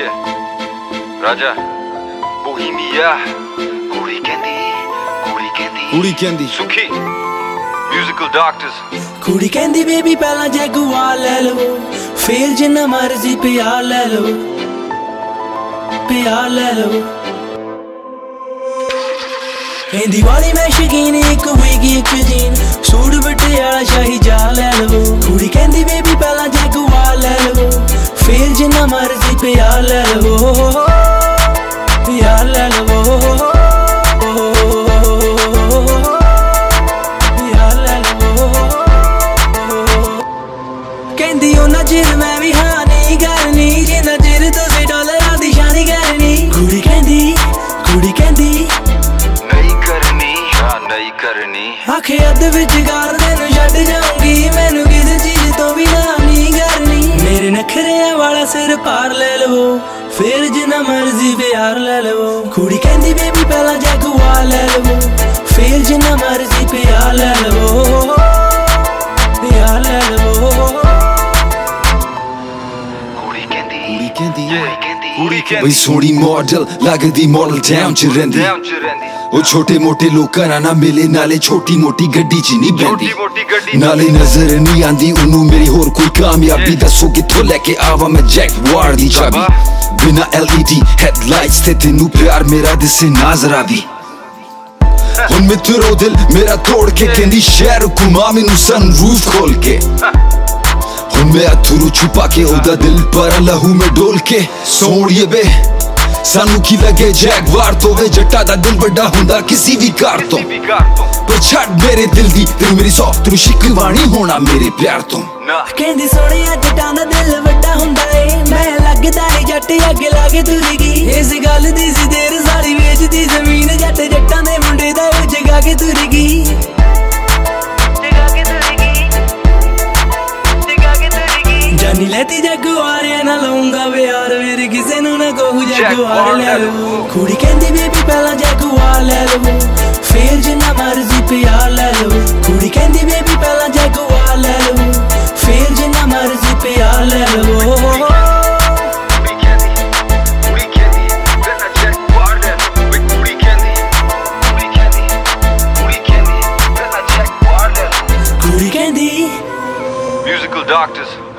Yeah. ਰਾਜਾ Bohemia ਕੁੜੀ ਕਹਿੰਦੀ ਕੁੜੀ ਕਹਿੰਦੀ ਕੁੜੀ ਕਹਿੰਦੀ ਸੁਖੀ ਮਿਊਜ਼ੀਕਲ ਡਾਕਟਰਸ ਕੁੜੀ ਕਹਿੰਦੀ ਬੇਬੀ ਪਹਿਲਾਂ ਜੈਗੂਆ ਲੈ ਲਵੋ ਫੇਰ ਜਿੰਨਾ ਮਰਜ਼ੀ ਪਿਆ ਲੈ ਲਵੋ ਪਿਆ ਲੈ ਲਵੋ ਕਹਿੰਦੀ ਵਾਲੀ ਮੈਂ ਸ਼ਕੀਨ ਇੱਕ ਵੀਗੀ ਇੱਕ ਜੀਨ ਸੂਟ ਬਟਿਆਲਾ ਸ਼ਾਹੀ ਜਾ ਲੈ ਲਵੋ ਜਿੰਨਾ ਮਰਜ਼ੀ ਪਿਆ ਲੈ ਲਵੋ। ਪਿਆ ਲੈ ਲਵੋ। ਪਿਆ ਲੈ ਲਵੋ। ਕਹਿੰਦੀ ਉਹ ਨਜ਼ਰ ਮੈਂ ਵੀ ਹਾਂ ਨਹੀਂ ਕਰਨੀ। ਜੇ ਨਜ਼ਰ ਤੁਸੀਂ ਡਾਲਰਾਂ ਦੀ ਸ਼ਾਨੀ ਕਰਨੀ। ਕੁੜੀ ਕਹਿੰਦੀ ਕੁੜੀ ਕਹਿੰਦੀ ਨਹੀਂ ਕਰਨੀ ਹਾਂ ਨਹੀਂ ਕਰਨੀ। ਆਖੇ ਅੱਧ ਵਿੱਚ ਗਾਰ ਦੇ ਨੂੰ ਛੱਡ ਜਾਊਂਗੀ। ਮੈਨੂੰ ਫੇਰ ਜਿੰਨਾ ਮਰਜ਼ੀ ਪਿਆਰ ਲੈ ਲਵੋ। ਕੁੜੀ ਕਹਿੰਦੀ ਬੇਬੀ ਪਹਿਲਾਂ ਜਗਵਾ ਲੈ ਲਵੋ। ਫੇਰ ਜਿੰਨਾ ਮਰਜ਼ੀ ਪਿਆਰ ਲੈ ਲਵੋ। ਪਿਆਰ ਲੈ ਲਵੋ। ਕੁੜੀ ਕਹਿੰਦੀ ਕੁੜੀ ਕਹਿੰਦੀ ਕੁੜੀ ਕਹਿੰਦੀ ਕੁੜੀ ਕਹਿੰਦੀ ਬਈ ਸੋਹਣੀ ਮਾਡਲ ਲੱਗਦੀ ਮਾਡਲ Down ਚ ਰਹਿੰਦੀ। ਉਹ ਛੋਟੇ ਮੋਟੇ ਲੋਕਾਂ ਨਾਲ ਨਾ ਮਿਲੇ ਨਾਲੇ ਛੋਟੀ ਮੋਟੀ ਗੱਡੀ 'ਚ ਨਹੀਂ ਗੱਡੀ ਨਾਲੇ ਨਜ਼ਰ ਨਹੀਂ ਆਂਦੀ ਉਹਨੂੰ ਮੇਰੀ ਹੋਰ ਕੋਈ ਕਾਮਯਾਬੀ ਦੱਸੋ ਕਿੱਥੋਂ ਲੈ ਕੇ ਆਵਾਂ ਮੈਂ ਜੈਕ ਵਾਰ ਦੀ ਚਾਬੀ। ਬਿਨਾ LED ਹੈਡਲਾਈਟਸ ਤੇ ਤੈਨੂੰ ਪਿਆਰ ਮੇਰਾ ਦਿਸੇ ਨਜ਼ਰ ਵੀ। ਹੁਣ ਮਿੱਤਰੋ ਦਿਲ ਮੇਰਾ ਤੋੜ ਕੇ ਕਹਿੰਦੀ ਸ਼ਹਿਰ ਘੁਮਾ ਮੈਨੂੰ ਸਨ ਰੂਫ ਖੋਲ ਕੇ। ਹੁਣ ਮੈਂ ਅਥਰੂ ਛੁਪਾ ਕੇ ਉਹਦਾ ਦਿਲ ਪਰ ਲਹੂ ਮੈਂ ਡੋਲ ਕੇ ਸੋਹਣੀਏ ਬੇ। ਸਾਨੂੰ ਕੀ ਲੱਗੇ ਜੈਗਵਾਰ ਤੋਂ? ਵੇ ਜੱਟਾ ਦਾ ਦਿਲ ਵੱਡਾ ਹੁੰਦਾ ਕਿਸੇ ਵੀ ਕਾਰ ਤੋਂ। ਤੋਂ। ਪਰ ਛੱਡ ਮੇਰੇ ਦਿਲ ਦੀ ਤੇ ਮੇਰੀ ਸੌਫਟ ਨੂੰ ਸ਼ਿਕਵਾਣੀ ਹੋਣਾ ਮੇਰੇ ਪਿਆਰ ਤੋਂ। ਕਹਿੰਦੀ ਸੋਹਣਿਆ ਜੱਟਾਂ ਦਾ ਦਿਲ ਵੱਡਾ ਹੁੰਦਾ ਏ। ਮੈਂ ਲੱਗਦਾ ਏ ਜੱਟ ਅੱਗੇ ਲਾਗੇ ਤੁਰ ਗਈ ਇਸ ਗੱਲ ਦੀ ਸੀ ਦੇਰ ਸਾਰੀ ਵੇਚਦੀ ਜ਼ਮੀਨ ਜੱਟ ਜੱਟਾਂ ਦੇ ਮੁੰਡੇ ਦਾ ਉਹ ਜਗਾ ਕੇ ਤੁਰ ਗਈ ਦੁਨੀਆ ਨਹੀਂ ਲੈਤੀ ਜਗਵਾਰੇ ਨਾ ਲਾਉਂਗਾ ਵੇ ਯਾਰ ਕਿਸੇ ਨੂੰ ਨਾ ਕਹੂ ਜਗਵਾਰ ਲੈ ਲਵੋ ਕੁੜੀ ਕਹਿੰਦੀ ਬੇਬੀ ਪਹਿਲਾਂ ਜਗਵਾਰ ਲੈ ਲਵੋ ਫੇਰ ਜਿੰਨਾ ਮਰਜ਼ੀ ਪਿਆਰ ਲੈ ਲਵੋ ਕੁੜੀ ਕਹਿੰਦੀ ਬੇਬੀ ਪਹਿਲਾਂ ਜਗਵਾਰ ਲੈ ਲਵੋ ਫੇਰ ਜਿੰਨਾ ਮਰਜ਼ੀ ਪਿਆਰ ਲੈ ਲਵੋ doctors.